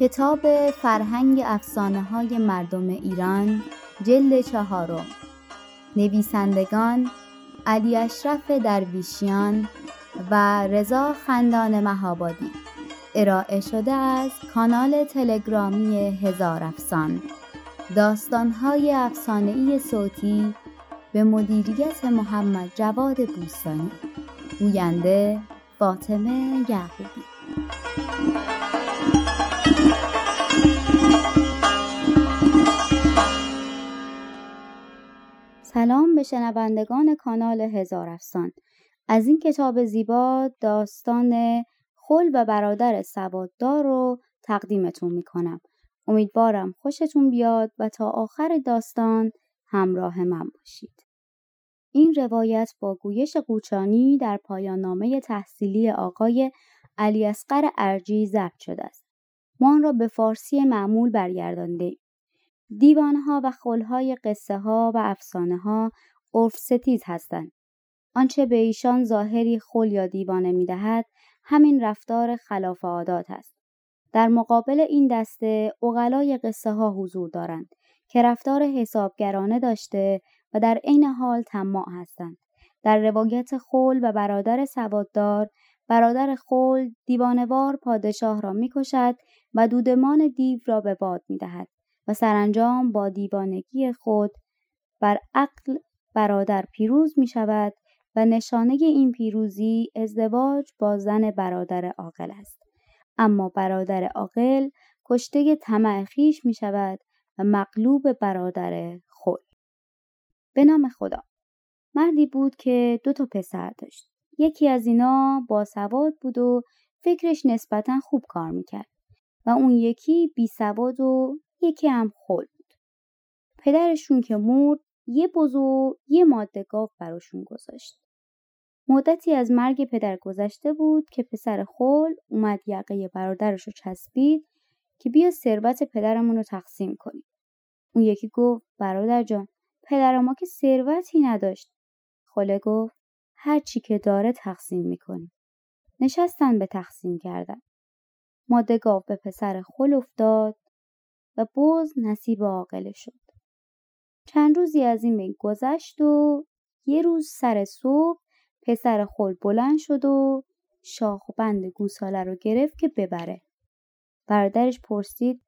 کتاب فرهنگ افسانه های مردم ایران جلد چهارم. نویسندگان علی اشرف درویشیان و رضا خندان مهابادی. ارائه شده از کانال تلگرامی هزار افسان. داستانهای افسانهای صوتی به مدیریت محمد جواد بوستانی. گوینده فاطمه یعقوبی. سلام به شنوندگان کانال هزار افسان. از این کتاب زیبا داستان خل و برادر سواددار رو تقدیمتون می‌کنم. امیدوارم خوشتون بیاد و تا آخر داستان همراه من باشید. این روایت با گویش قوچانی در پایان نامه تحصیلی آقای علی اصغر ارجی ضبط شده است. ما آن را به فارسی معمول برگردانده دیوانها و خلهای قصه ها و افسانه ها عرف ستیز هستند. آنچه به ایشان ظاهری خل یا دیوانه می دهد همین رفتار خلاف عادات است. در مقابل این دسته اغلای قصه ها حضور دارند که رفتار حسابگرانه داشته و در عین حال طماع هستند. در روایت خل و برادر سواددار برادر خل دیوانوار پادشاه را می‌کشد و دودمان دیو را به باد می‌دهد و سرانجام با دیوانگی خود بر عقل برادر پیروز می شود و نشانه این پیروزی ازدواج با زن برادر عاقل است. اما برادر عاقل کشته طمع خویش می شود و مغلوب برادر خود. به نام خدا. مردی بود که دو تا پسر داشت. یکی از اینا با سواد بود و فکرش نسبتا خوب کار می‌کرد و اون یکی بی سواد و یکی هم خل بود. پدرشون که مرد یه بزو یه ماده گاو براشون گذاشت. مدتی از مرگ پدر گذشته بود که پسر خل اومد یقه برادرش رو چسبید که بیا ثروت پدرمون رو تقسیم کنیم. اون یکی گفت برادر جان پدر ما که ثروتی نداشت. خله گفت هر چی که داره تقسیم می‌کنیم. نشستن به تقسیم کردن. ماده گاو به پسر خل افتاد و بز نصیب عاقله شد. چند روزی از این بین گذشت و یه روز سر صبح پسر خل بلند شد و شاخ و بند گوساله رو گرفت که ببره. برادرش پرسید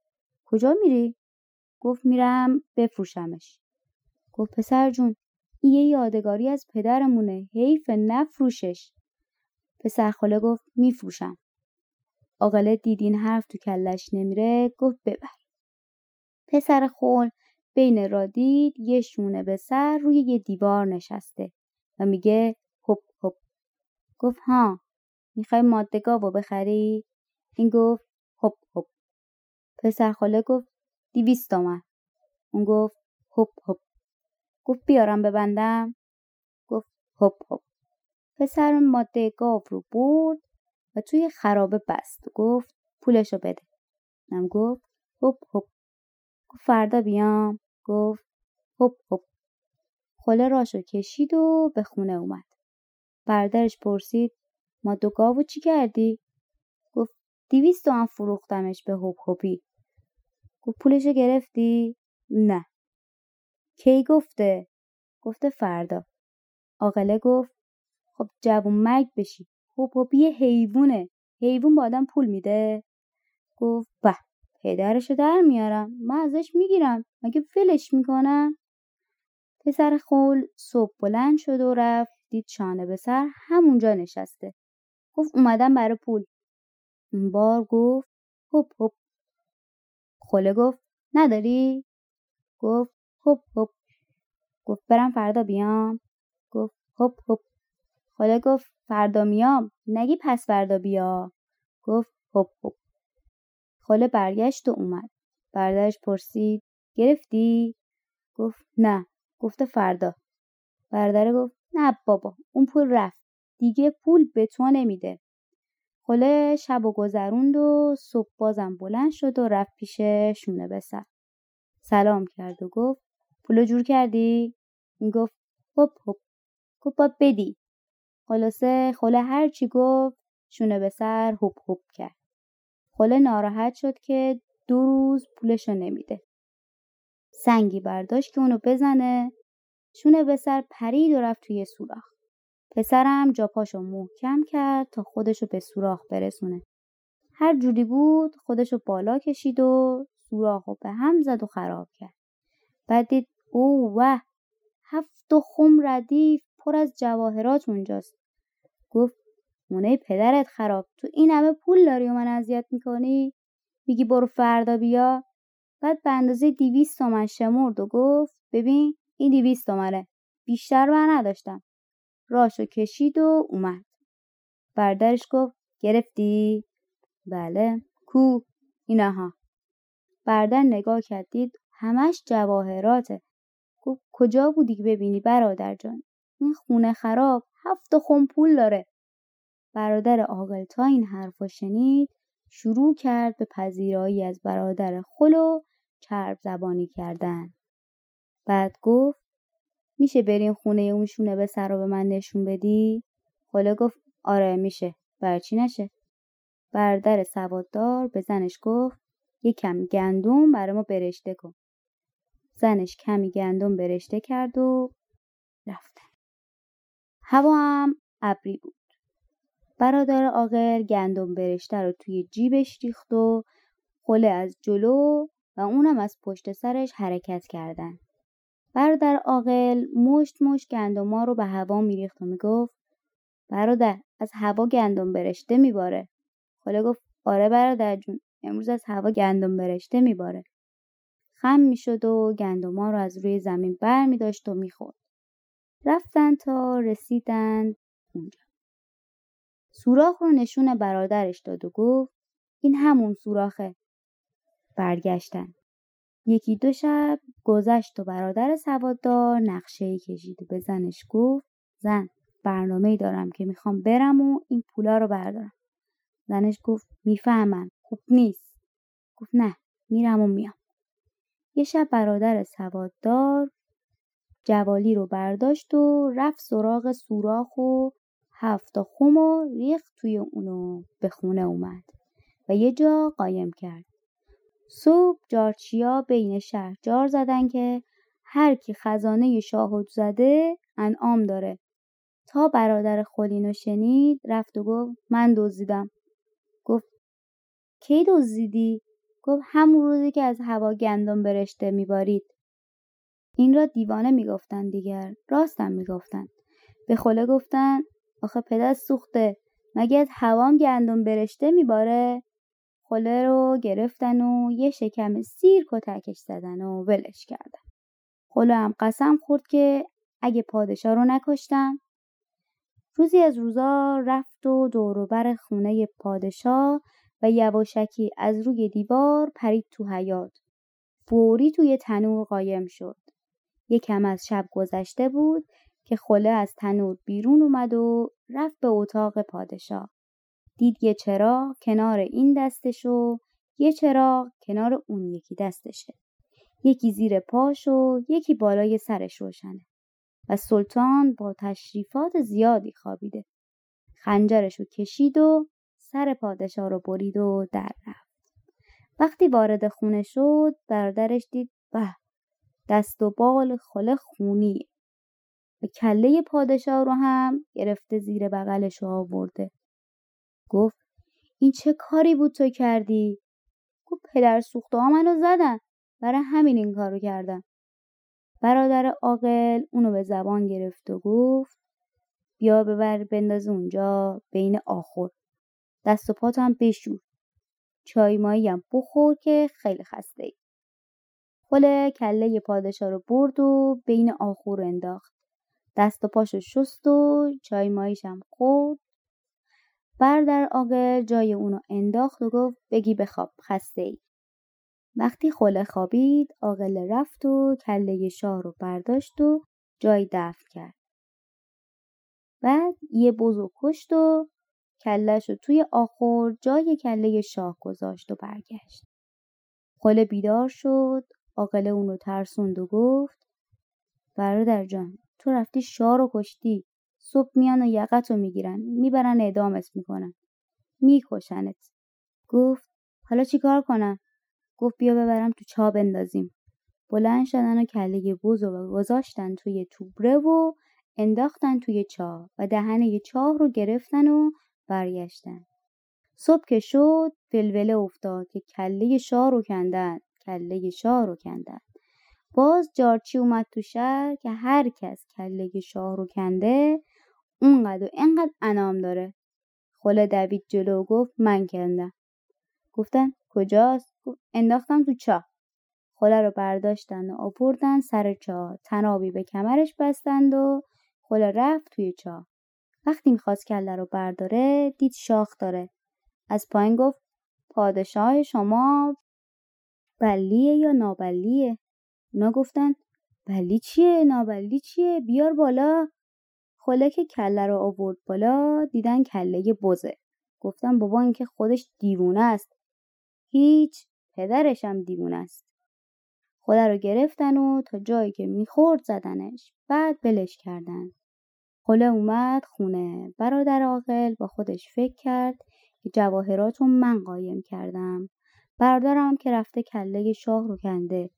کجا میری؟ گفت میرم بفروشمش. گفت پسر جون این یه یادگاری از پدرمونه حیف نفروشش. پسر خاله گفت میفروشم. آقله دیدین حرف تو کلش نمیره گفت ببر. پسر خول بین را دید یه شونه به سر روی یه دیوار نشسته و میگه هپ هپ گفت ها می‌خوای مادگاو بخری؟ این گفت هپ هپ پسر خاله گفت دیویست آمد اون گفت هپ هپ گفت بیارم ببندم؟ گفت هپ هپ پسر ماده گاو رو برد و توی خرابه بست. گفت پولشو بده. نم گفت هپ هپ گفت فردا بیام. گفت هپ هپ خله راشو کشید و به خونه اومد. برادرش پرسید ما دو گاوو چی کردی؟ گفت دیویست هم فروختمش به هپ هپی گفت پولشو گرفتی؟ نه. کی گفته؟ گفته فردا. آقله گفت خب جوون مرگ بشی. هپ هپی حیوونه. حیوون با آدم پول میده. گفت به. پدرشو در میارم من ازش می‌گیرم. مگه فلش می‌کنم؟ پسر خول صبح بلند شد و رفت. دید شانه به سر همونجا نشسته. گفت اومدم برای پول. این بار گفت هپ هپ خله گفت نداری؟ گفت هپ هپ گفت برم فردا بیام. گفت هپ هپ خله گفت فردا میام. نگی پس فردا بیا. گفت هپ هپ خاله برگشت و اومد. برادرش پرسید گرفتی؟ گفت نه. گفته فردا. برادر گفت نه بابا اون پول رفت. دیگه پول به تو نمیده. خله شب و گذروند و صبح بازم بلند شد و رفت پیش شونه بسر. سلام کرد و گفت پولو جور کردی؟ این گفت هپ هپ. گفت با بدی. خلاصه خله هرچی گفت شونه به سر هپ هپ کرد. خله ناراحت شد که دو روز پولشو نمیده. سنگی برداشت که اونو بزنه. شونه به سر پرید و رفت توی سوراخ. پسرم جا پاشو محکم کرد تا خودشو به سوراخ برسونه. هر جوری بود خودشو بالا کشید و سوراخو به هم زد و خراب کرد. بعد دید او وه هفت و خم ردیف پر از جواهرات اونجاست. گفت مونه پدرت خراب. تو این همه پول داری و من اذیت می‌کنی؟ میگی برو فردا بیا. بعد به اندازه دیویست تومن شمرد و گفت ببین این دیویست تومنه. بیشتر بر نداشتم. راشو کشید و اومد. بردرش گفت گرفتی؟ بله. کو؟ اینها بردر نگاه کردید همش جواهراته. گفت کجا بودی که ببینی برادر جان؟ این خونه خراب هفت خون پول داره. برادر عاقل تا این حرفا شنید شروع کرد به پذیرایی از برادر خلو چرب زبانی کردن. بعد گفت میشه بریم خونه اون شونه به سر رو به من نشون بدی؟ خله گفت آره میشه. برچی نشه؟ بردر سواددار به زنش گفت یه کم گندم برای ما برشته کن. زنش کمی گندم برشته کرد و رفتن هوا هم ابری بود. برادر عاقل گندم برشته رو توی جیبش ریخت و خله از جلو و اونم از پشت سرش حرکت کردن. برادر عاقل مشت مشت گندما رو به هوا میریخت و می‌گفت برادر از هوا گندم برشته میباره. خاله گفت آره برادر جون امروز از هوا گندم برشته میباره. خم می‌شد و گندما رو از روی زمین بر می داشت و می‌خورد. رفتن تا رسیدن اونجا. سوراخ رو نشون برادرش داد و گفت این همون سوراخه. برگشتن. یکی دو شب گذشت و برادر سواددار نقشه کشید و به زنش گفت زن برنامه دارم که می‌خوام برم و این پولا رو بردارم. زنش گفت می‌فهمم خوب نیست. گفت نه میرم و میام. یه شب برادر سواددار جوالی رو برداشت و رفت سراغ سوراخ و هفت خم و ریخت توی اونو به خونه اومد و یه جا قایم کرد. صبح جارچیا بین شهر جار زدن که هر کی خزانه شاهد زده انعام داره. تا برادر خلینو شنید رفت و گفت من دزدیدم. گفت کی دزدیدی؟ گفت همون روزی که از هوا گندم برشته میبارید. این را دیوانه می‌گفتند دیگر راستم می‌گفتند به خله گفتن آخه پدر سوخته. مگه از هوام گندم برشته میباره؟ خله رو گرفتن و یه شکم سیر کتکش زدن و ولش کردن. خله هم قسم خورد که اگه پادشاه رو نکشتم. روزی از روزا رفت و دوروبر خونه پادشاه و یواشکی از روی دیوار پرید تو حیات فوری توی تنور قایم شد. یکم از شب گذشته بود که خله از تنور بیرون اومد و رفت به اتاق پادشاه. دید یه چراغ کنار این دستش و یه چراغ کنار اون یکی دستشه. یکی زیر پاش و یکی بالای سرش روشنه. و سلطان با تشریفات زیادی خوابیده. خنجرشو کشید و سر پادشاه رو برید و در رفت. وقتی وارد خونه شد برادرش دید به دست و بال خله خونی کله پادشاه رو هم گرفته زیر بغلش آورده. گفت این چه کاری بود تو کردی؟ گفت پدر سوخته ها منو زدن. برای همین این کارو کردم برادر عاقل اونو به زبان گرفت و گفت بیا ببر بنداز اونجا بین آخر دست و پات هم بشور. چای مایی هم بخور که خیلی خسته ای خله کله پادشاه رو برد و بین آخور انداخت. دست و پاشو شست و چای ماییش هم خورد بردر عاقل جای اونو انداخت و گفت بگی بخواب خسته ای وقتی خله خوابید عاقل رفت و کله شاه رو برداشت و جای دفن کرد. بعد یه بزو کشت و کلش رو توی آخور جای کله شاه گذاشت و برگشت. خله بیدار شد عاقل اون رو ترسوند و گفت برادر جان تو رفتی شاه رو کشتی. صبح میان و یقت رو می‌گیرن. می‌برن اعدامت می‌کنن. میکشنت. گفت حالا چیکار کنم؟ گفت بیا ببرم تو چا بندازیم. بلند شدن و کله بوز و گذاشتن توی توبره و انداختن توی چاه و دهنه چاه رو گرفتن و برگشتن. صبح که شد ولوله افتاد که کله شاه رو کندن. کله شاه رو کندن. باز جارچی اومد تو شهر که هر کس کله شاه رو کنده اونقدر و اینقدر انام داره. خله دوید جلو و گفت من کندم. گفتن کجاست؟ انداختم تو چاه. خله رو برداشتن و آوردن سر چاه. تنابی به کمرش بستند و خله رفت توی چاه. وقتی می‌خواست کله رو برداره دید شاخ داره. از پایین گفت پادشاه شما بلیه یا نابلیه؟ اونا گفتن بلی چیه؟ نابلی چیه؟ بیار بالا. خله که کله رو آورد بالا دیدن کله بزه. گفتن بابا این که خودش دیوونه است. هیچ پدرش هم دیوونه است. خله رو گرفتن و تا جایی که می‌خورد زدنش. بعد بلش کردن. خله اومد خونه. برادر عاقل با خودش فکر کرد که جواهرات رو من قایم کردم. برادرم که رفته کله شاه رو کنده.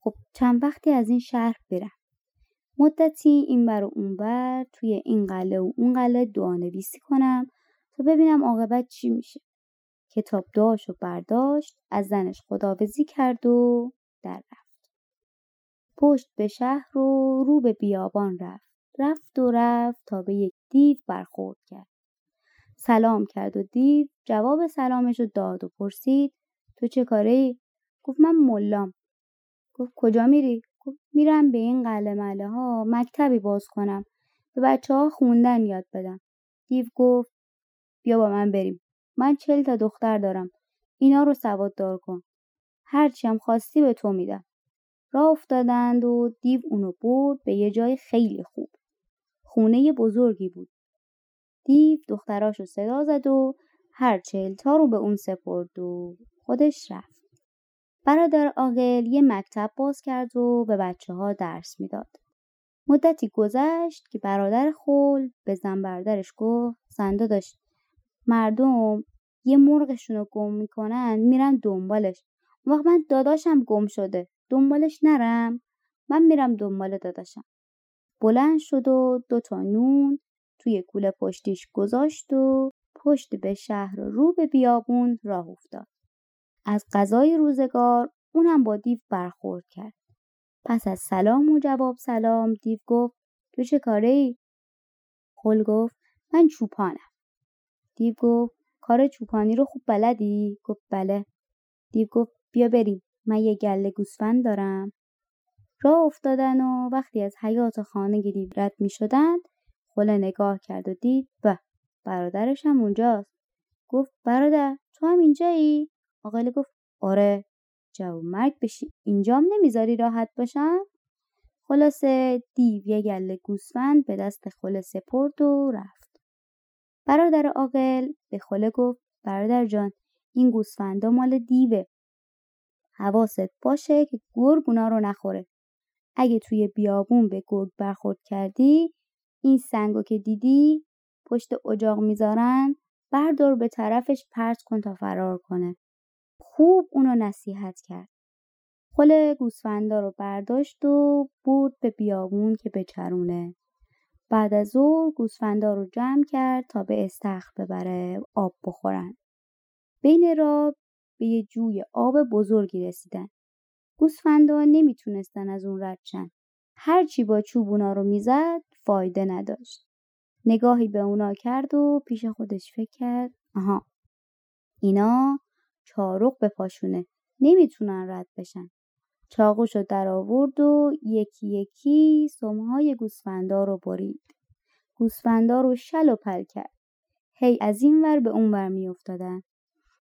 خب چند وقتی از این شهر برم؟ مدتی این بر و اون بر توی این قله و اون قله دعانویسی کنم تا ببینم عاقبت چی میشه. کتاب داشت و برداشت از زنش خداوزی کرد و در رفت. پشت به شهر و رو به بیابان رفت. رفت و رفت تا به یک دیو برخورد کرد. سلام کرد و دیو جواب سلامش رو داد و پرسید تو چه کاره ای؟ گفت من ملام. گفت کجا میری؟ گفت میرم به این قله مله ها مکتبی باز کنم به بچه ها خوندن یاد بدم. دیو گفت بیا با من بریم. من چل تا دختر دارم. اینا رو سواددار کن. هرچی هم خواستی به تو میدم. راه افتادند و دیو اونو برد به یه جای خیلی خوب. خونه بزرگی بود. دیو دختراشو صدا زد و هر چهل تا رو به اون سپرد و خودش رفت. برادر عاقل یه مکتب باز کرد و به بچه ها درس می‌داد. مدتی گذشت که برادر خول به زن بردرش گفت زنده داشت مردم یه مرغشون رو گم می‌کنن میرن دنبالش. وقت من داداشم گم شده دنبالش نرم. من میرم دنبال داداشم. بلند شد و دوتا نون توی کوله پشتیش گذاشت و پشت به شهر رو به بیابون راه افتاد. از غذای روزگار اونم با دیو برخورد کرد. پس از سلام و جواب سلام دیو گفت تو چه کاره ای؟ خل گفت من چوپانم. دیو گفت کار چوپانی رو خوب بلدی؟ گفت بله. دیو گفت بیا بریم من یه گله گوسفند دارم. راه افتادن و وقتی از حیات خانه دیو رد می شدند خله نگاه کرد و دید به برادرش هم اونجاست. گفت برادر تو هم اینجایی؟ آقله گفت آره. جواب مرگ بشی. اینجام نمی‌ذاری راحت باشم؟ خلاصه دیو یه گله گوسفند به دست خله سپرد و رفت. برادر عاقل به خله گفت برادر جان این گوسفندا مال دیوه. حواست باشه که گرگ اونا رو نخوره. اگه توی بیابون به گرگ برخورد کردی این سنگو که دیدی پشت اجاق می‌ذارن بردار به طرفش پرت کن تا فرار کنه. خوب اونو نصیحت کرد. خل گوسفندا رو برداشت و برد به بیابون که بچرونه. بعد از ظهر گوسفندا رو جمع کرد تا به استخر ببره آب بخورن. بین راه به یه جوی آب بزرگی رسیدن. گوسفندا نمی‌تونستن از اون رد شن. هرچی با چوب اونا رو می‌زد فایده نداشت. نگاهی به اونا کرد و پیش خودش فکر کرد آها اینا چارق پاشونه. نمی‌تونن رد بشن. چاقوشو در آورد و یکی یکی سمهای گوسفندا رو برید. گوسفندا رو شل و پل کرد. هی از این ور به اون ور میافتادن.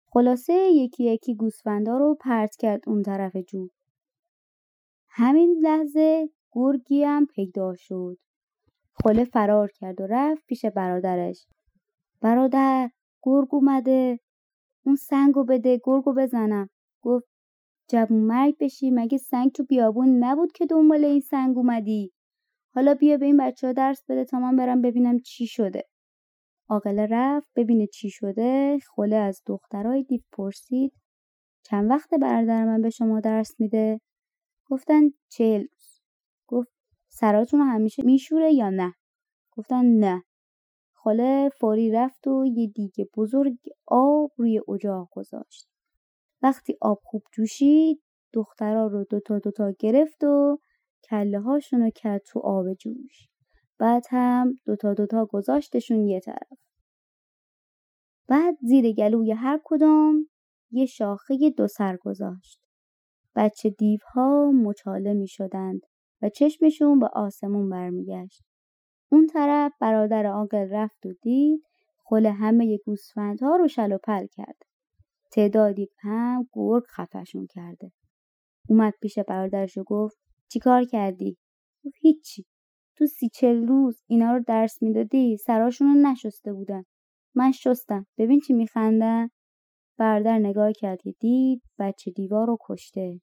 خلاصه یکی یکی گوسفندا رو پرت کرد اون طرف جو. همین لحظه گرگی هم پیدا شد. خله فرار کرد و رفت پیش برادرش. برادر گرگ اومده. اون سنگو بده گرگو بزنم. گفت جوون مرگ بشی مگه سنگ تو بیابون نبود که دنبال این سنگ اومدی؟ حالا بیا به این بچه ها درس بده تا من برم ببینم چی شده. عاقله رفت ببینه چی شده. خله از دخترای دیو پرسید چند وقت برادر من به شما درس میده؟ گفتن چهل روز. گفت سراتون همیشه میشوره یا نه؟ گفتن نه. خاله فوری رفت و یه دیگه بزرگ آب روی اجاق گذاشت. وقتی آب خوب جوشید دخترا رو دوتا دوتا گرفت و کله هاشون رو کرد تو آب جوش. بعد هم دوتا دوتا گذاشتشون یه طرف. بعد زیر گلوی هر کدام یه شاخه دو سر گذاشت. بچه دیوها مچاله می شدند و چشمشون به آسمون برمیگشت. اون طرف برادر عاقل رفت و دید خل همه گوسفندها رو شل و پل کرد تعدادی هم گرگ خفشون کرده. اومد پیش برادرش و گفت چیکار کردی؟ گفت هیچی. تو سی چل روز اینا رو درس می‌دادی سراشون رو نشسته بودن. من شستم. ببین چی میخندن. برادر نگاه کرد که دید بچه دیوار رو کشته.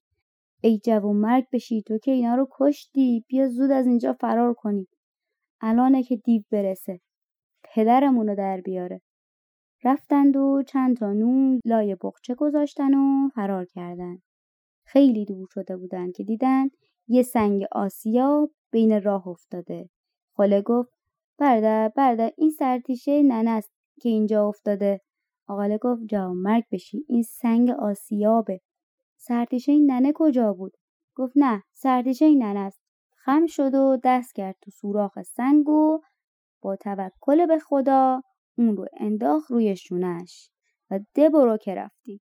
ای جوون مرگ بشی. تو که اینا رو کشتی. بیا زود از اینجا فرار کنی. الانه که دیو برسه. پدرمونو در بیاره. رفتند و چند تا نون لای بخچه گذاشتن و فرار کردند خیلی دور شده بودند که دیدن یه سنگ آسیا بین راه افتاده. خاله گفت برادر برادر این سرتیشه ننه است که اینجا افتاده. آقاله گفت جوان مرگ بشی این سنگ آسیابه. سرتیشه این ننه کجا بود؟ گفت نه سرتیشه این ننه است. خم شد و دست کرد تو سوراخ سنگ و با توکل به خدا اون رو انداخت روی شونش و ده برو که رفتی.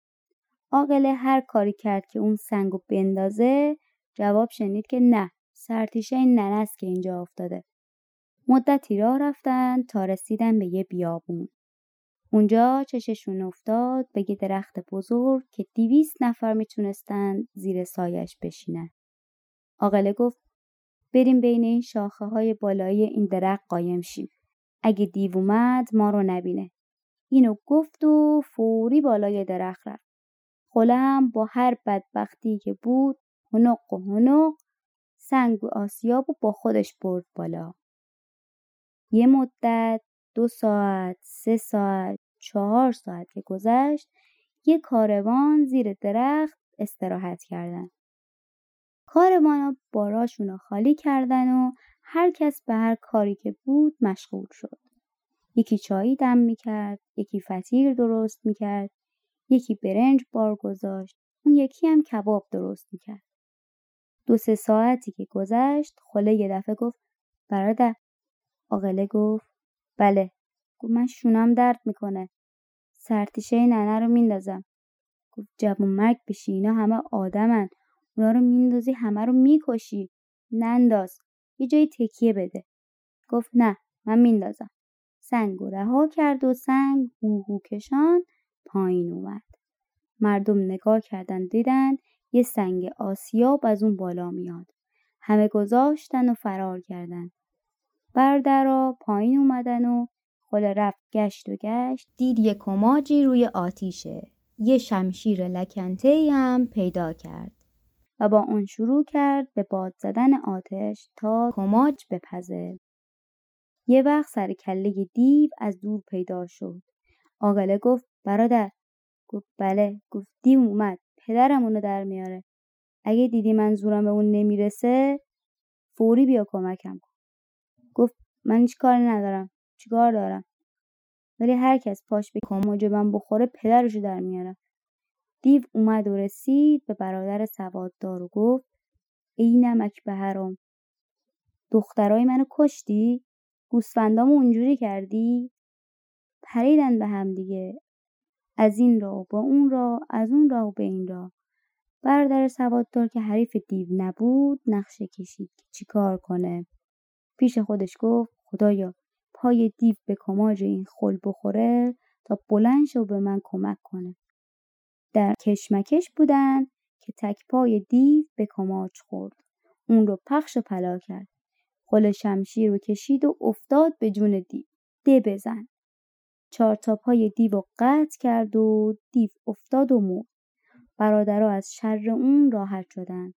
عاقله هر کاری کرد که اون سنگ رو بندازه جواب شنید که نه سرتیشه این ننه است که اینجا افتاده. مدتی راه رفتن تا رسیدن به یه بیابون. اونجا چششون افتاد به یه درخت بزرگ که دیویست نفر می‌تونستن زیر سایش بشینن. آقله گفت بریم بین این شاخه های بالایی این درخت قایم شیم. اگه دیو اومد ما رو نبینه. اینو گفت و فوری بالای درخت رفت. خله هم با هر بدبختی که بود هنق و هنق سنگ و آسیاب و با خودش برد بالا. یه مدت دو ساعت، سه ساعت، چهار ساعت که گذشت یه کاروان زیر درخت استراحت کردن. کاروان باراشون رو خالی کردن و هر کس به هر کاری که بود مشغول شد. یکی چایی دم می‌کرد، یکی فتیر درست می‌کرد، یکی برنج بار گذاشت، اون یکی هم کباب درست می‌کرد. دو سه ساعتی که گذشت خله یه دفعه گفت برادر. آقله گفت بله. گفت من شونم درد می‌کنه. سرتیشه ننه رو میندازم. گفت جوون مرگ بشی اینا همه آدمن. اونا رو میندازی همه رو می‌کشی. ننداز. یه جای تکیه بده. گفت نه من میندازم. سنگ و رها کرد و سنگ هوهو کشان پایین اومد. مردم نگاه کردن دیدن یه سنگ آسیاب از اون بالا میاد. همه گذاشتن و فرار کردن. بردرا پایین اومدن و خل رفت گشت و گشت. دید یه کماجی روی آتیشه. یه شمشیر لکنته هم پیدا کرد. و با اون شروع کرد به باد زدن آتش تا کماج بپزه. یه وقت سر کله دیو از دور پیدا شد. آقله گفت برادر. گفت بله. گفت دیو اومد پدرمونو در میاره. اگه دیدی من زورم به اون نمی‌رسه فوری بیا کمکم کن. گفت من هیچ کاری ندارم. چیکار دارم؟ ولی هر کس پاش به کموج من بخوره پدرشو در میارم دیو اومد و رسید به برادر سواددار و گفت ای نمک به حرام دخترای منو کشتی؟ گوسفندامو اونجوری کردی؟ پریدن به هم دیگه از این را با اون را از اون را به این را. برادر سواددار که حریف دیو نبود نقشه کشید که چیکار کنه. پیش خودش گفت خدایا پای دیو به کماج این خل بخوره تا بلند به من کمک کنه. در کشمکش بودن که تک پای دیو به کماج خورد. اون رو پخش و پلا کرد. خل شمشیر رو کشید و افتاد به جون دیو. ده بزن. چهار تا پای دیو رو قطع کرد و دیو افتاد و مرد. برادرها از شر اون راحت شدن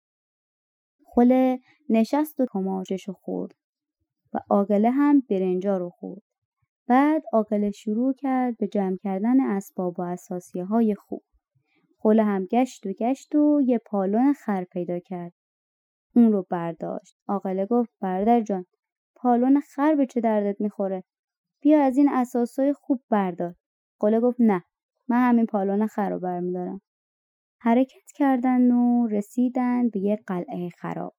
خله نشست و کماجش رو خورد و آقله هم برنجا رو خورد. بعد آقله شروع کرد به جمع کردن اسباب و اساسیه های خوب. خله هم گشت و گشت و یه پالون خر پیدا کرد. اون رو برداشت. آقله گفت برادر جان پالون خر به چه دردت می‌خوره؟ بیا از این اساسای خوب بردار. قله گفت نه من همین پالون خر رو برمیدارم. حرکت کردن و رسیدن به یه قلعه خراب.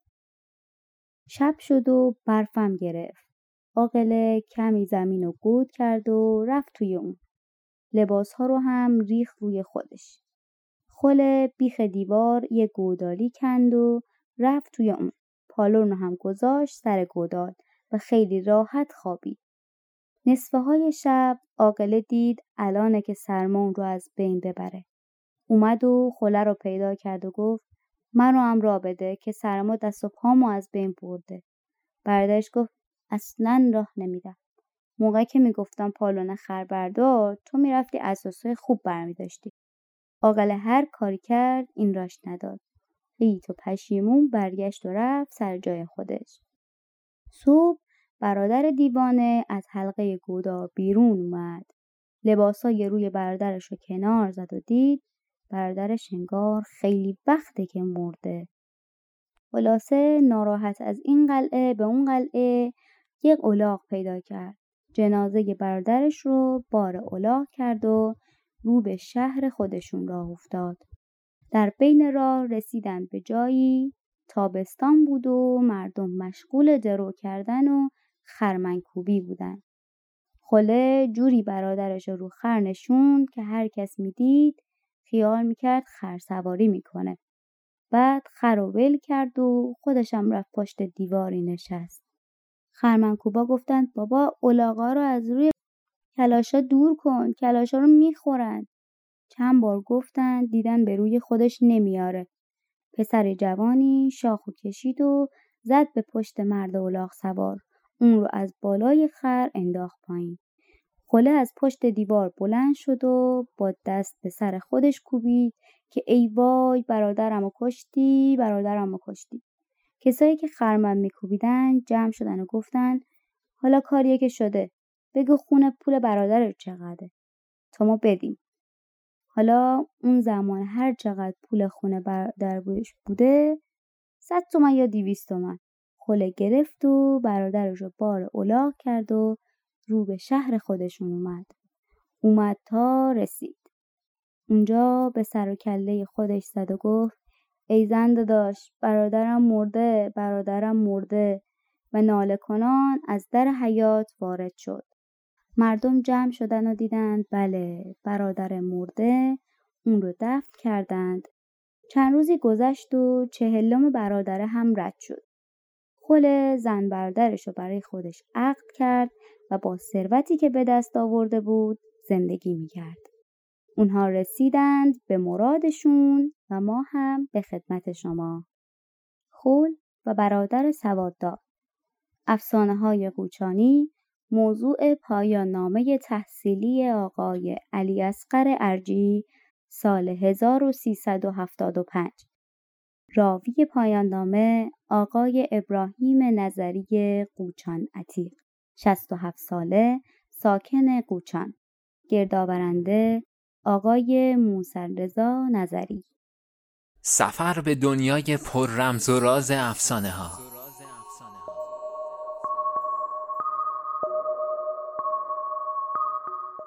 شب شد و برفم گرفت. آقله کمی زمین رو گود کرد و رفت توی اون. لباس ها رو هم ریخ روی خودش. خل بیخ دیوار یه گودالی کند و رفت توی اون. پالون هم گذاشت سر گودال و خیلی راحت خوابید. نصفه های شب عاقله دید الانه که سرمون رو از بین ببره. اومد و خله رو پیدا کرد و گفت من رو هم را بده که سرما دست و پامو از بین برده. برادرش گفت اصلا راه نمیدم. موقعی که می‌گفتم پالون خر بردار تو می‌رفتی اساسای خوب برمیداشتی. عاقله هر کاری کرد این راش نداد. قیت و پشیمون برگشت و رفت سر جای خودش. صبح برادر دیوانه از حلقه گودار بیرون اومد. لباسای روی برادرش رو کنار زد و دید برادرش انگار خیلی وقته که مرده. خلاصه ناراحت از این قلعه به اون قلعه یک الاغ پیدا کرد. جنازه برادرش رو بار الاغ کرد و رو به شهر خودشون راه افتاد. در بین راه رسیدن به جایی تابستان بود و مردم مشغول درو کردن و خرمنکوبی بودن. خله جوری برادرش رو خر نشوند که هر کس می‌دید خیال می‌کرد خر سواری می‌کنه. بعد خر و ول کرد و خودشم رفت پشت دیواری نشست. خرمنکوبا گفتند بابا اولاغا رو از روی کلاشا دور کن کلاشا رو می‌خورن. چند بار گفتند دیدن به روی خودش نمیاره. پسر جوانی شاخو کشید و زد به پشت مرد اولاغ سوار. اون رو از بالای خر انداخت پایین. خله از پشت دیوار بلند شد و با دست به سر خودش کوبید که ای وای برادرم و کشتی برادرم و کشتی. کسایی که خرمن میکوبیدن جمع شدن و گفتن حالا کاریه که شده بگو خونه پول برادر چقدره تا ما بدیم حالا اون زمان هر چقدر پول خونه برادر بوده صد تومن یا دیویست تومن خله گرفت و برادرش رو بار اولاغ کرد و رو به شهر خودشون اومد. اومد تا رسید. اونجا به سر و کله خودش زد و گفت ای زنده داشت برادرم مرده برادرم مرده و ناله کنان از در حیات وارد شد. مردم جمع شدن و دیدند بله برادر مرده اون رو دفن کردند. چند روزی گذشت و چهلم برادره هم رد شد. خل زن بردرش رو برای خودش عقد کرد و با ثروتی که به دست آورده بود زندگی می‌کرد. اونها رسیدند به مرادشون و ما هم به خدمت شما. خول و برادر سواددار افسانه های قوچانی موضوع پایان نامه تحصیلی آقای علی اسقر ارجی سال 1375 راوی پایان نامه آقای ابراهیم نظری قوچان عتیق 67 ساله ساکن قوچان. گردآورنده آقای موسررضا نظری. سفر به دنیای پر رمز و راز افسانه ها